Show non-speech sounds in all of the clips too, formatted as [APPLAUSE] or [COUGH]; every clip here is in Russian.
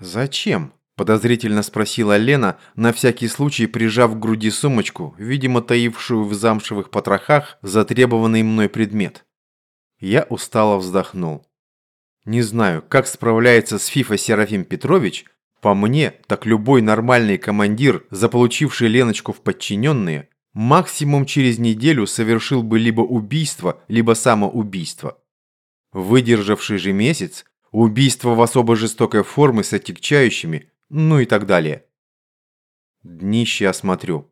«Зачем?» – подозрительно спросила Лена, на всякий случай прижав к груди сумочку, видимо, таившую в замшевых потрохах затребованный мной предмет. Я устало вздохнул. Не знаю, как справляется с ФИФА Серафим Петрович, по мне, так любой нормальный командир, заполучивший Леночку в подчиненные, максимум через неделю совершил бы либо убийство, либо самоубийство. Выдержавший же месяц, убийство в особо жестокой форме с отягчающими, ну и так далее. Днище осмотрю.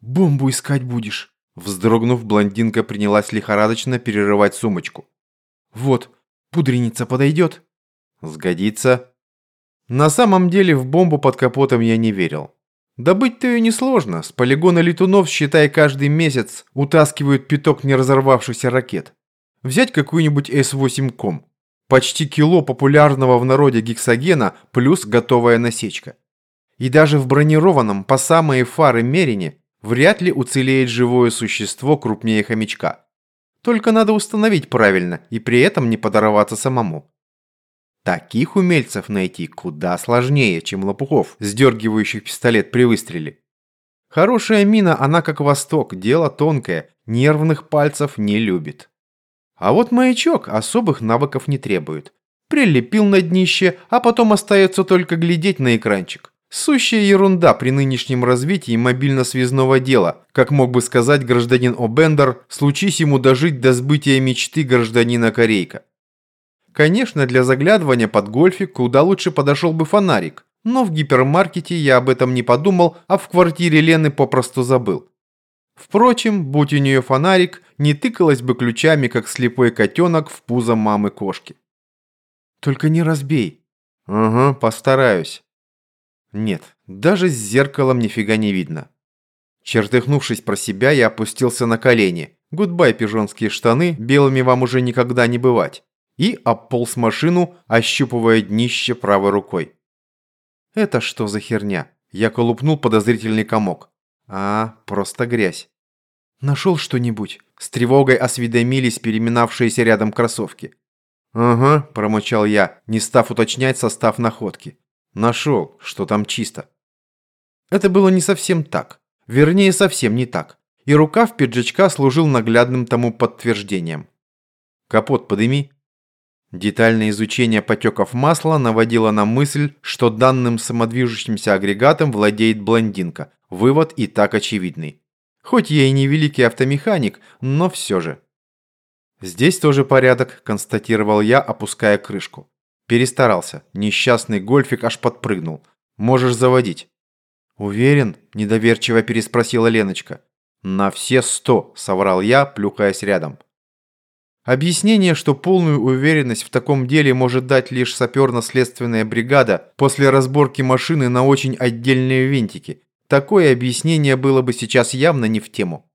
«Бомбу искать будешь?» Вздрогнув, блондинка принялась лихорадочно перерывать сумочку. «Вот, пудреница подойдет?» «Сгодится». На самом деле в бомбу под капотом я не верил. Добыть-то ее несложно. С полигона летунов, считай, каждый месяц утаскивают пяток не разорвавшихся ракет. Взять какую-нибудь С-8 ком. Почти кило популярного в народе гексогена плюс готовая насечка. И даже в бронированном по самые фары Мерине вряд ли уцелеет живое существо крупнее хомячка. Только надо установить правильно и при этом не подорваться самому. Таких умельцев найти куда сложнее, чем лопухов, сдергивающих пистолет при выстреле. Хорошая мина, она как восток, дело тонкое, нервных пальцев не любит. А вот маячок особых навыков не требует. Прилепил на днище, а потом остается только глядеть на экранчик. Сущая ерунда при нынешнем развитии мобильно-связного дела, как мог бы сказать гражданин О'Бендер, случись ему дожить до сбытия мечты гражданина Корейка. Конечно, для заглядывания под гольфик куда лучше подошел бы фонарик, но в гипермаркете я об этом не подумал, а в квартире Лены попросту забыл. Впрочем, будь у нее фонарик, не тыкалась бы ключами, как слепой котенок в пузо мамы-кошки. «Только не разбей». «Ага, постараюсь». Нет, даже с зеркалом нифига не видно. Чертыхнувшись про себя, я опустился на колени. Goodbye, пижонские штаны, белыми вам уже никогда не бывать и обполз машину, ощупывая днище правой рукой. «Это что за херня?» Я колупнул подозрительный комок. «А, просто грязь». «Нашел что-нибудь?» С тревогой осведомились переминавшиеся рядом кроссовки. «Ага», – промычал я, не став уточнять состав находки. «Нашел, что там чисто». Это было не совсем так. Вернее, совсем не так. И рукав пиджачка служил наглядным тому подтверждением. «Капот подыми», Детальное изучение потеков масла наводило на мысль, что данным самодвижущимся агрегатом владеет блондинка. Вывод и так очевидный. Хоть я и не великий автомеханик, но все же. «Здесь тоже порядок», – констатировал я, опуская крышку. Перестарался. Несчастный гольфик аж подпрыгнул. «Можешь заводить». «Уверен?» – недоверчиво переспросила Леночка. «На все сто», – соврал я, плюхаясь рядом. Объяснение, что полную уверенность в таком деле может дать лишь саперно-следственная бригада после разборки машины на очень отдельные винтики. Такое объяснение было бы сейчас явно не в тему.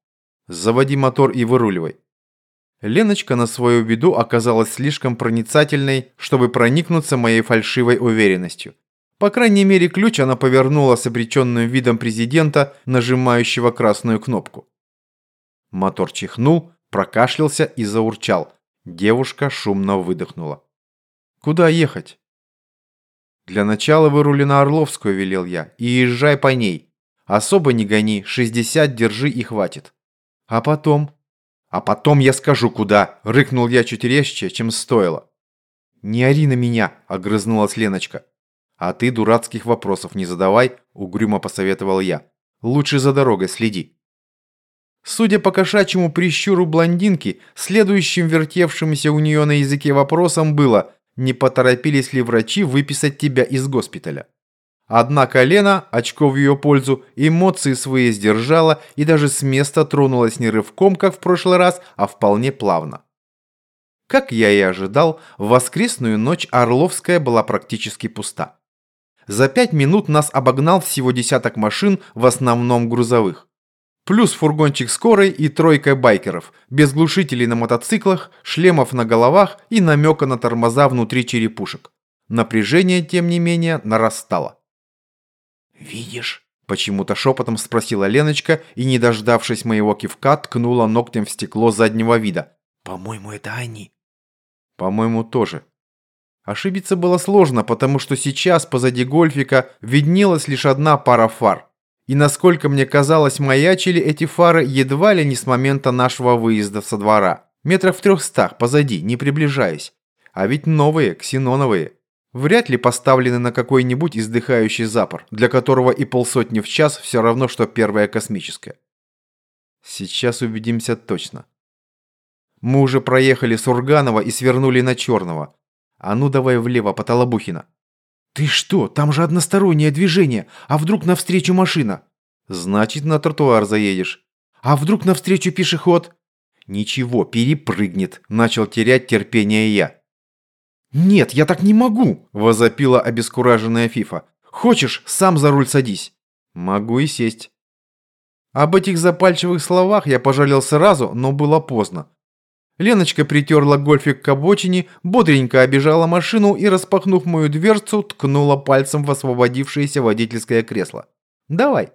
Заводи мотор и выруливай. Леночка на свою беду оказалась слишком проницательной, чтобы проникнуться моей фальшивой уверенностью. По крайней мере, ключ она повернула с обреченным видом президента, нажимающего красную кнопку. Мотор чихнул, прокашлялся и заурчал. Девушка шумно выдохнула. «Куда ехать?» «Для начала вырули на Орловскую», – велел я, – «и езжай по ней. Особо не гони, 60 держи и хватит». «А потом?» «А потом я скажу, куда», – рыкнул я чуть резче, чем стоило. «Не ори на меня», – огрызнулась Леночка. «А ты дурацких вопросов не задавай», – угрюмо посоветовал я. «Лучше за дорогой следи». Судя по кошачьему прищуру блондинки, следующим вертевшимся у нее на языке вопросом было, не поторопились ли врачи выписать тебя из госпиталя. Однако Лена, очко в ее пользу, эмоции свои сдержала и даже с места тронулась не рывком, как в прошлый раз, а вполне плавно. Как я и ожидал, в воскресную ночь Орловская была практически пуста. За пять минут нас обогнал всего десяток машин, в основном грузовых. Плюс фургончик скорой и тройка байкеров, без глушителей на мотоциклах, шлемов на головах и намека на тормоза внутри черепушек. Напряжение, тем не менее, нарастало. «Видишь?» – почему-то шепотом спросила Леночка и, не дождавшись моего кивка, ткнула ногтем в стекло заднего вида. «По-моему, это они». «По-моему, тоже». Ошибиться было сложно, потому что сейчас позади гольфика виднелась лишь одна пара фар. И насколько мне казалось, маячили эти фары едва ли не с момента нашего выезда со двора. Метров в трехстах позади, не приближаясь. А ведь новые, ксеноновые. Вряд ли поставлены на какой-нибудь издыхающий запор, для которого и полсотни в час все равно, что первая космическая. Сейчас убедимся точно. Мы уже проехали Сурганова и свернули на Черного. А ну давай влево по Толобухина. «Ты что? Там же одностороннее движение. А вдруг навстречу машина?» «Значит, на тротуар заедешь». «А вдруг навстречу пешеход?» «Ничего, перепрыгнет», – начал терять терпение я. «Нет, я так не могу!» – возопила обескураженная Фифа. «Хочешь, сам за руль садись?» «Могу и сесть». Об этих запальчивых словах я пожалел сразу, но было поздно. Леночка притерла гольфик к обочине, бодренько обежала машину и, распахнув мою дверцу, ткнула пальцем в освободившееся водительское кресло. «Давай».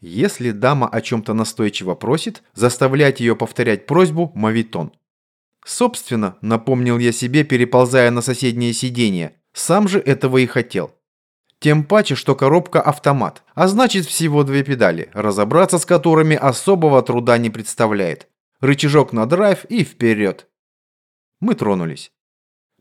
Если дама о чем-то настойчиво просит, заставлять ее повторять просьбу – мавитон. Собственно, напомнил я себе, переползая на соседнее сиденье, сам же этого и хотел. Тем паче, что коробка автомат, а значит всего две педали, разобраться с которыми особого труда не представляет. Рычажок на драйв и вперед. Мы тронулись.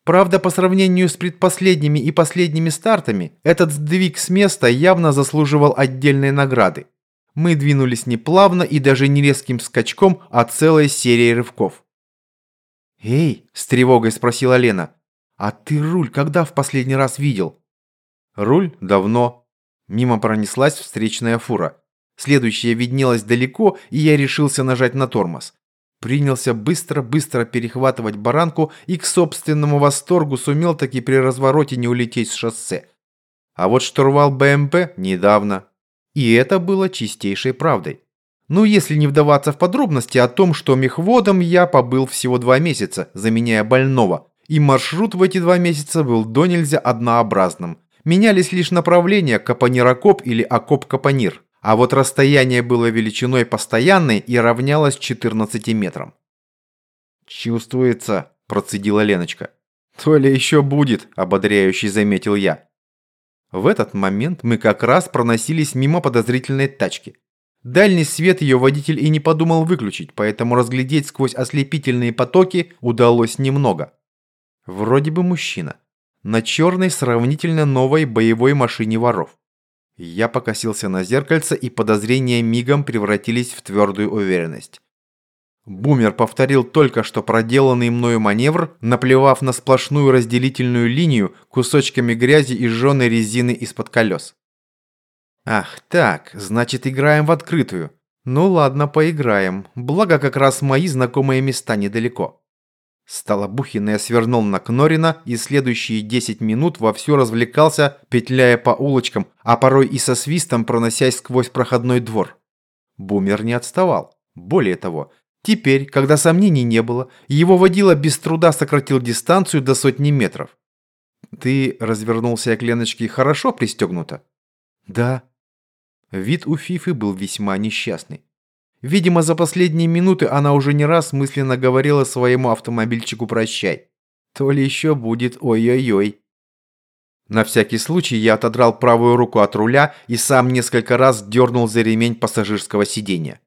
Правда, по сравнению с предпоследними и последними стартами, этот сдвиг с места явно заслуживал отдельной награды. Мы двинулись не плавно и даже не резким скачком, а целой серией рывков. «Эй!» – с тревогой спросила Лена. «А ты руль когда в последний раз видел?» «Руль давно». Мимо пронеслась встречная фура. Следующая виднелась далеко, и я решился нажать на тормоз. Принялся быстро-быстро перехватывать баранку и к собственному восторгу сумел таки при развороте не улететь с шоссе. А вот штурвал БМП недавно. И это было чистейшей правдой. Ну, если не вдаваться в подробности о том, что мехводом я побыл всего два месяца, заменяя больного, и маршрут в эти два месяца был до нельзя однообразным. Менялись лишь направления Капонир-Окоп или Окоп-Капонир, а вот расстояние было величиной постоянной и равнялось 14 метрам. «Чувствуется», – процедила Леночка. «То ли еще будет», – ободряющий заметил я. В этот момент мы как раз проносились мимо подозрительной тачки. Дальний свет ее водитель и не подумал выключить, поэтому разглядеть сквозь ослепительные потоки удалось немного. Вроде бы мужчина. На черной сравнительно новой боевой машине воров. Я покосился на зеркальце, и подозрения мигом превратились в твердую уверенность. Бумер повторил только что проделанный мною маневр, наплевав на сплошную разделительную линию кусочками грязи и жженой резины из-под колес. Ах, так, значит играем в открытую. Ну ладно, поиграем. Благо как раз мои знакомые места недалеко. Столобухин я свернул на Кнорина и следующие 10 минут вовсю развлекался, петляя по улочкам, а порой и со свистом проносясь сквозь проходной двор. Бумер не отставал. Более того, теперь, когда сомнений не было, его водила без труда сократил дистанцию до сотни метров. «Ты развернулся к Леночке хорошо пристегнуто?» «Да», Вид у Фифы был весьма несчастный. Видимо, за последние минуты она уже не раз мысленно говорила своему автомобильчику «прощай». То ли еще будет ой-ой-ой. На всякий случай я отодрал правую руку от руля и сам несколько раз дернул за ремень пассажирского сиденья.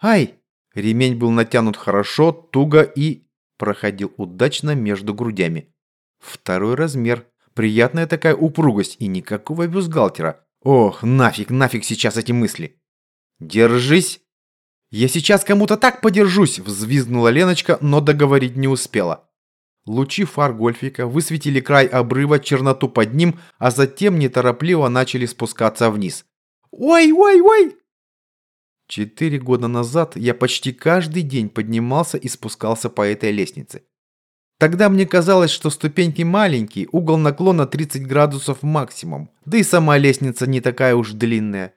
«Ай!» Ремень был натянут хорошо, туго и... проходил удачно между грудями. Второй размер. Приятная такая упругость и никакого бюстгальтера. Ох, нафиг, нафиг сейчас эти мысли. Держись. Я сейчас кому-то так подержусь, взвизгнула Леночка, но договорить не успела. Лучи фар гольфика высветили край обрыва, черноту под ним, а затем неторопливо начали спускаться вниз. «Ой, ой, ой!» Четыре года назад я почти каждый день поднимался и спускался по этой лестнице. Тогда мне казалось, что ступеньки маленькие, угол наклона 30 градусов максимум, да и сама лестница не такая уж длинная.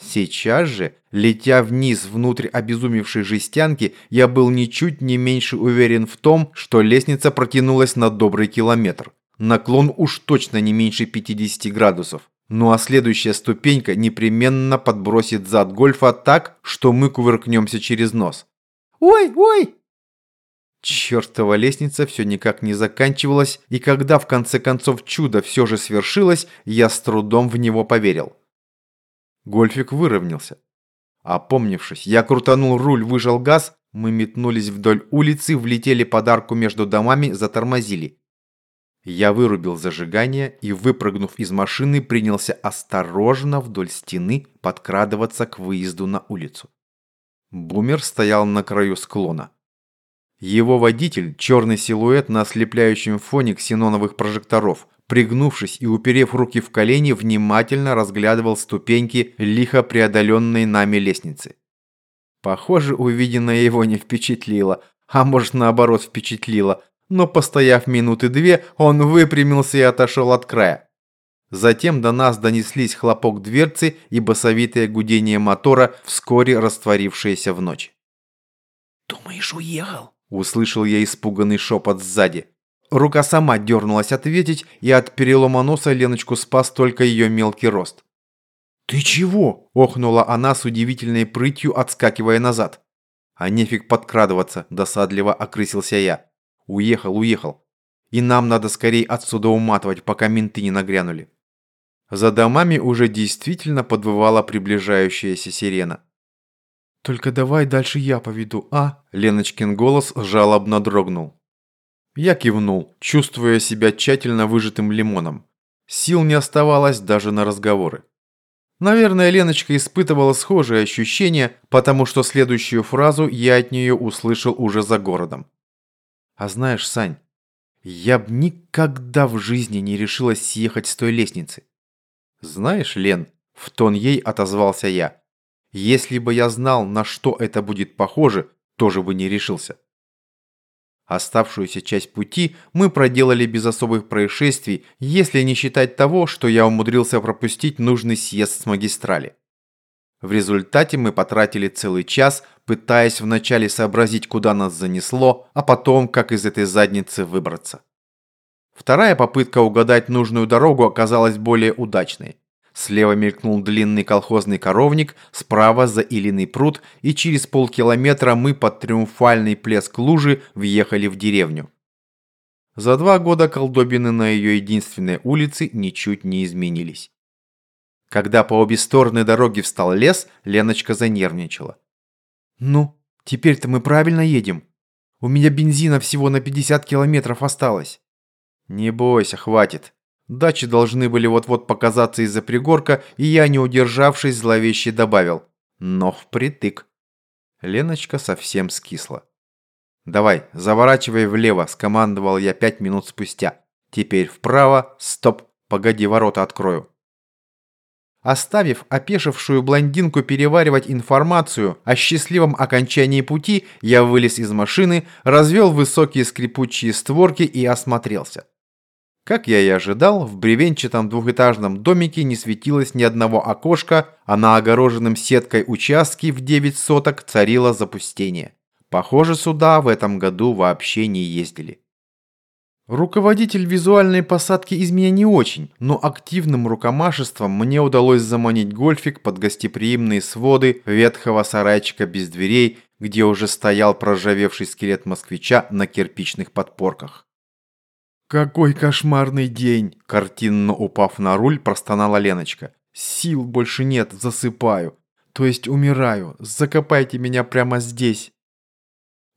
Сейчас же, летя вниз внутрь обезумевшей жестянки, я был ничуть не меньше уверен в том, что лестница протянулась на добрый километр. Наклон уж точно не меньше 50 градусов. Ну а следующая ступенька непременно подбросит зад гольфа так, что мы кувыркнемся через нос. «Ой, ой!» Чертова лестница все никак не заканчивалась, и когда в конце концов чудо все же свершилось, я с трудом в него поверил. Гольфик выровнялся. Опомнившись, я крутанул руль, выжал газ, мы метнулись вдоль улицы, влетели под арку между домами, затормозили. Я вырубил зажигание и, выпрыгнув из машины, принялся осторожно вдоль стены подкрадываться к выезду на улицу. Бумер стоял на краю склона. Его водитель, черный силуэт на ослепляющем фоне ксеноновых прожекторов, пригнувшись и уперев руки в колени, внимательно разглядывал ступеньки лихо преодоленной нами лестницы. Похоже, увиденное его не впечатлило, а может наоборот впечатлило, но постояв минуты две, он выпрямился и отошел от края. Затем до нас донеслись хлопок дверцы и басовитое гудение мотора, вскоре растворившееся в ночь. «Думаешь, уехал?» Услышал я испуганный шепот сзади. Рука сама дернулась ответить, и от перелома носа Леночку спас только ее мелкий рост. «Ты чего?» – охнула она с удивительной прытью, отскакивая назад. «А нефиг подкрадываться», – досадливо окрысился я. «Уехал, уехал. И нам надо скорее отсюда уматывать, пока менты не нагрянули». За домами уже действительно подвывала приближающаяся сирена. «Только давай дальше я поведу, а?» Леночкин голос жалобно дрогнул. Я кивнул, чувствуя себя тщательно выжатым лимоном. Сил не оставалось даже на разговоры. Наверное, Леночка испытывала схожие ощущения, потому что следующую фразу я от нее услышал уже за городом. А знаешь, Сань, я б никогда в жизни не решилась съехать с той лестницы. Знаешь, Лен, в тон ей отозвался я. Если бы я знал, на что это будет похоже, тоже бы не решился. Оставшуюся часть пути мы проделали без особых происшествий, если не считать того, что я умудрился пропустить нужный съезд с магистрали. В результате мы потратили целый час, пытаясь вначале сообразить, куда нас занесло, а потом, как из этой задницы выбраться. Вторая попытка угадать нужную дорогу оказалась более удачной. Слева мелькнул длинный колхозный коровник, справа заиленный пруд, и через полкилометра мы под триумфальный плеск лужи въехали в деревню. За два года колдобины на ее единственной улице ничуть не изменились. Когда по обе стороны дороги встал лес, Леночка занервничала. «Ну, теперь-то мы правильно едем. У меня бензина всего на 50 километров осталось». «Не бойся, хватит. Дачи должны были вот-вот показаться из-за пригорка, и я, не удержавшись, зловеще добавил. Но впритык. Леночка совсем скисла. «Давай, заворачивай влево», – скомандовал я пять минут спустя. «Теперь вправо, стоп, погоди, ворота открою». Оставив опешившую блондинку переваривать информацию о счастливом окончании пути, я вылез из машины, развел высокие скрипучие створки и осмотрелся. Как я и ожидал, в бревенчатом двухэтажном домике не светилось ни одного окошка, а на огороженном сеткой участке в 9 соток царило запустение. Похоже, сюда в этом году вообще не ездили. Руководитель визуальной посадки из меня не очень, но активным рукомашеством мне удалось заманить гольфик под гостеприимные своды ветхого сарайчика без дверей, где уже стоял проржавевший скелет москвича на кирпичных подпорках. «Какой кошмарный день!» Картинно упав на руль, простонала Леночка. «Сил больше нет, засыпаю. То есть умираю. Закопайте меня прямо здесь».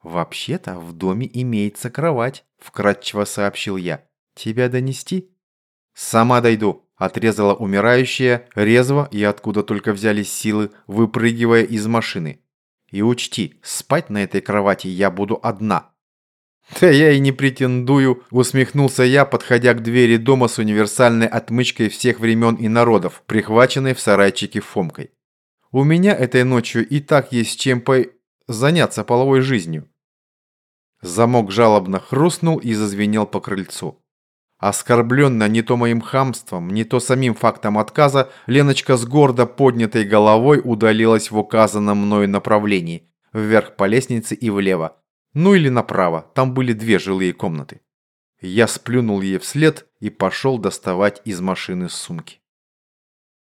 «Вообще-то в доме имеется кровать», – вкратчиво сообщил я. «Тебя донести?» «Сама дойду», – отрезала умирающая, резво и откуда только взялись силы, выпрыгивая из машины. «И учти, спать на этой кровати я буду одна». [LAUGHS] «Да я и не претендую», – усмехнулся я, подходя к двери дома с универсальной отмычкой всех времен и народов, прихваченной в сарайчике Фомкой. «У меня этой ночью и так есть чем по... заняться половой жизнью». Замок жалобно хрустнул и зазвенел по крыльцу. Оскорбленная не то моим хамством, не то самим фактом отказа, Леночка с гордо поднятой головой удалилась в указанном мною направлении, вверх по лестнице и влево, ну или направо, там были две жилые комнаты. Я сплюнул ей вслед и пошел доставать из машины сумки.